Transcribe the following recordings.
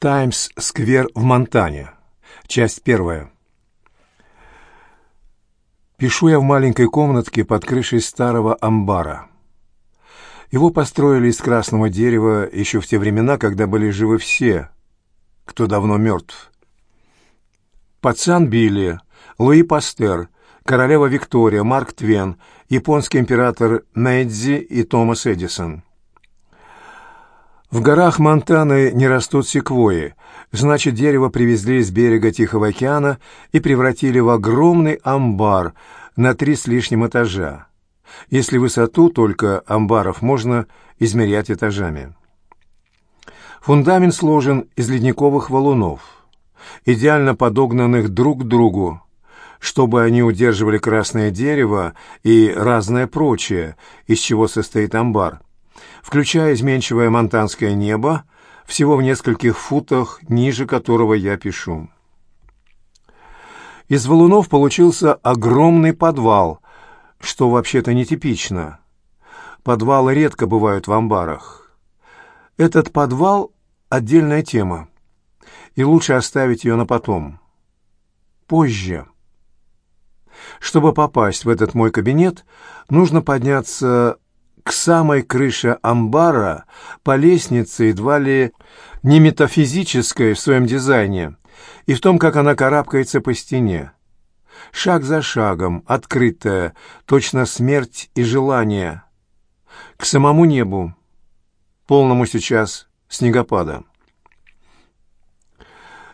Таймс-сквер в Монтане. Часть первая. Пишу я в маленькой комнатке под крышей старого амбара. Его построили из красного дерева еще в те времена, когда были живы все, кто давно мертв. Пацан Билли, Луи Пастер, королева Виктория, Марк Твен, японский император Мэйдзи и Томас Эдисон — в горах Монтаны не растут секвои, значит, дерево привезли с берега Тихого океана и превратили в огромный амбар на три с лишним этажа. Если высоту только амбаров можно измерять этажами. Фундамент сложен из ледниковых валунов, идеально подогнанных друг к другу, чтобы они удерживали красное дерево и разное прочее, из чего состоит амбар – включая изменчивое монтанское небо, всего в нескольких футах ниже которого я пишу. Из валунов получился огромный подвал, что вообще-то нетипично. Подвалы редко бывают в амбарах. Этот подвал — отдельная тема, и лучше оставить ее на потом. Позже. Чтобы попасть в этот мой кабинет, нужно подняться к самой крыше амбара по лестнице едва ли не метафизической в своем дизайне и в том, как она карабкается по стене. Шаг за шагом, открытая, точно смерть и желание. К самому небу, полному сейчас снегопада.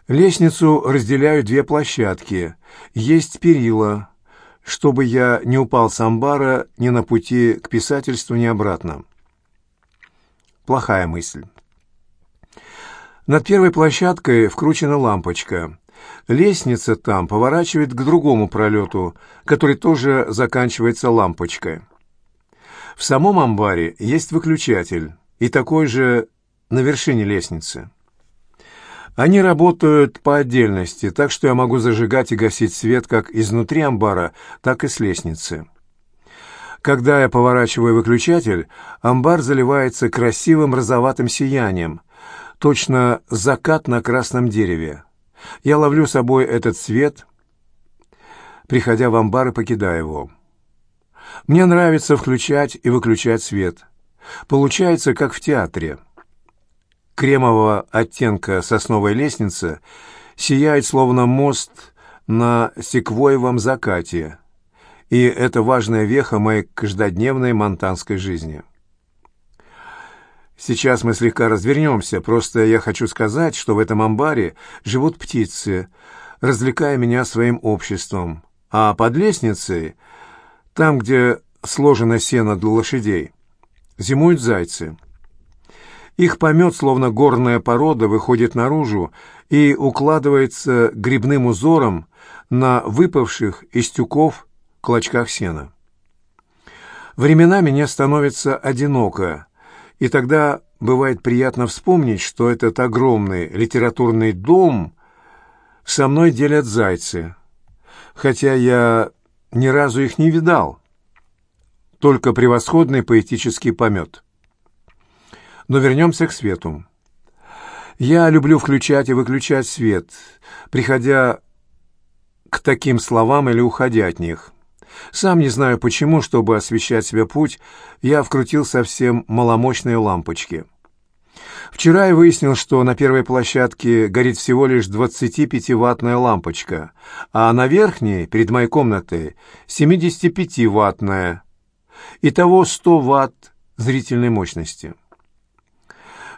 Лестницу разделяют две площадки. Есть перила, чтобы я не упал с амбара ни на пути к писательству, ни обратно. Плохая мысль. Над первой площадкой вкручена лампочка. Лестница там поворачивает к другому пролету, который тоже заканчивается лампочкой. В самом амбаре есть выключатель, и такой же на вершине лестницы. Они работают по отдельности, так что я могу зажигать и гасить свет как изнутри амбара, так и с лестницы. Когда я поворачиваю выключатель, амбар заливается красивым розоватым сиянием, точно закат на красном дереве. Я ловлю собой этот свет, приходя в амбар и покидая его. Мне нравится включать и выключать свет. Получается, как в театре кремового оттенка сосновой лестницы сияет словно мост на секвоевом закате, и это важная веха моей каждодневной монтанской жизни. Сейчас мы слегка развернемся, просто я хочу сказать, что в этом амбаре живут птицы, развлекая меня своим обществом, а под лестницей, там, где сложено сено для лошадей, зимуют зайцы. Их помет, словно горная порода, выходит наружу и укладывается грибным узором на выпавших из тюков клочках сена. Временами мне становится одиноко, и тогда бывает приятно вспомнить, что этот огромный литературный дом со мной делят зайцы, хотя я ни разу их не видал, только превосходный поэтический помет. Но вернемся к свету. Я люблю включать и выключать свет, приходя к таким словам или уходя от них. Сам не знаю почему, чтобы освещать себе путь, я вкрутил совсем маломощные лампочки. Вчера я выяснил, что на первой площадке горит всего лишь 25-ваттная лампочка, а на верхней, перед моей комнатой, 75-ваттная. Итого 100 ватт зрительной мощности.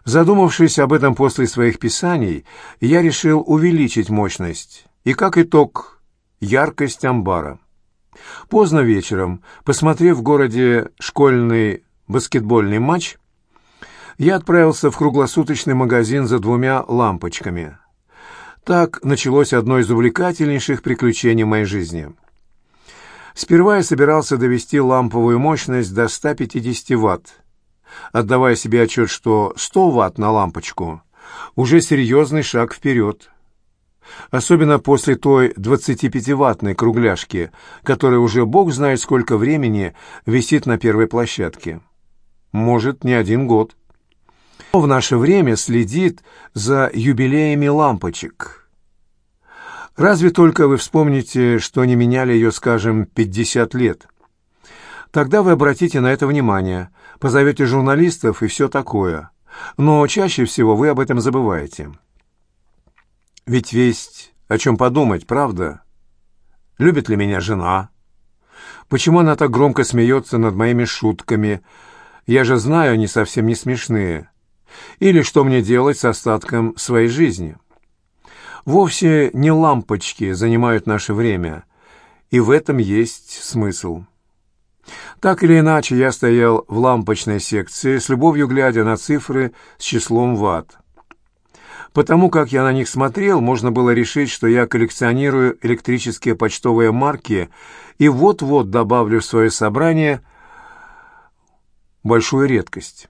Задумавшись об этом после своих писаний, я решил увеличить мощность и, как итог, яркость амбара. Поздно вечером, посмотрев в городе школьный баскетбольный матч, я отправился в круглосуточный магазин за двумя лампочками. Так началось одно из увлекательнейших приключений моей жизни. Сперва я собирался довести ламповую мощность до 150 ватт, отдавая себе отчет, что 100 ватт на лампочку – уже серьезный шаг вперед. Особенно после той 25-ваттной кругляшки, которая уже бог знает сколько времени висит на первой площадке. Может, не один год. в наше время следит за юбилеями лампочек. Разве только вы вспомните, что не меняли ее, скажем, 50 лет. Тогда вы обратите на это внимание, позовете журналистов и все такое. Но чаще всего вы об этом забываете. Ведь есть о чем подумать, правда? Любит ли меня жена? Почему она так громко смеется над моими шутками? Я же знаю, они совсем не смешные. Или что мне делать с остатком своей жизни? Вовсе не лампочки занимают наше время, и в этом есть смысл. Так или иначе, я стоял в лампочной секции, с любовью глядя на цифры с числом ватт. Потому как я на них смотрел, можно было решить, что я коллекционирую электрические почтовые марки и вот-вот добавлю в свое собрание большую редкость.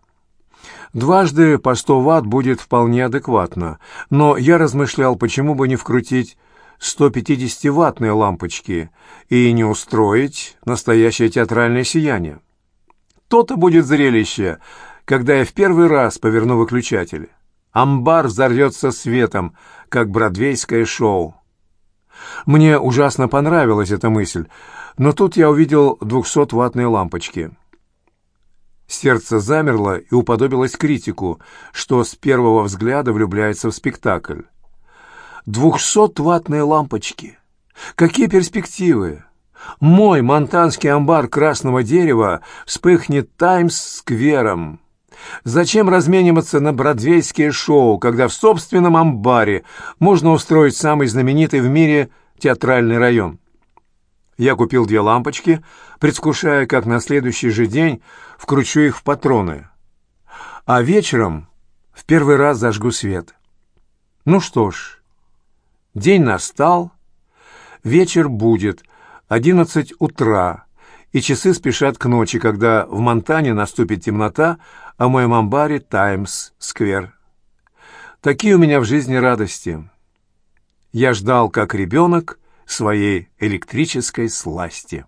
Дважды по 100 ватт будет вполне адекватно, но я размышлял, почему бы не вкрутить 150-ваттные лампочки и не устроить настоящее театральное сияние. То-то будет зрелище, когда я в первый раз поверну выключатель. Амбар взорвется светом, как бродвейское шоу. Мне ужасно понравилась эта мысль, но тут я увидел 200-ваттные лампочки. Сердце замерло и уподобилось критику, что с первого взгляда влюбляется в спектакль. Двухсотваттные лампочки. Какие перспективы! Мой монтанский амбар красного дерева вспыхнет Таймс-сквером. Зачем размениваться на бродвейские шоу, когда в собственном амбаре можно устроить самый знаменитый в мире театральный район? Я купил две лампочки, предвкушая, как на следующий же день вкручу их в патроны. А вечером в первый раз зажгу свет. Ну что ж, день настал, вечер будет, одиннадцать утра, и часы спешат к ночи, когда в Монтане наступит темнота, а в моем амбаре Таймс-сквер. Такие у меня в жизни радости. Я ждал, как ребенок, своей электрической сласти.